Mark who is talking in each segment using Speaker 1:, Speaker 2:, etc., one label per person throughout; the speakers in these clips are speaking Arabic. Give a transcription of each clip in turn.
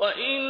Speaker 1: وإن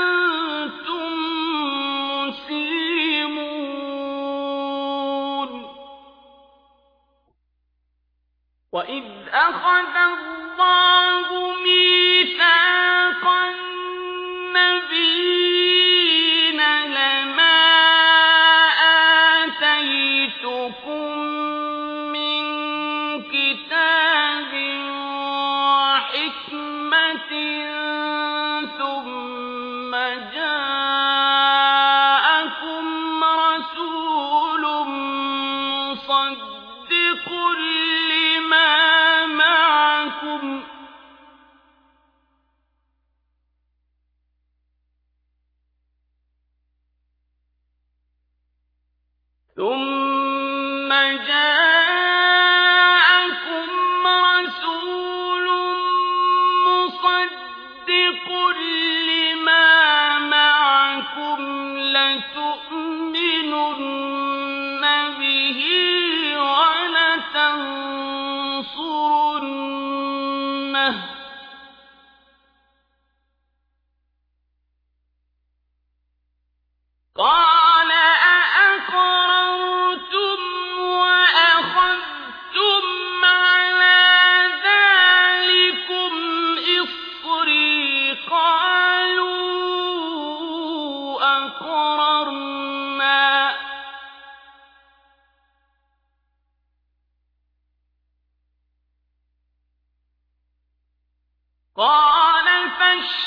Speaker 1: وَإِذْ أَخَذَ اللَّهُ مِنْ جاء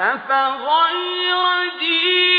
Speaker 1: أفغير دين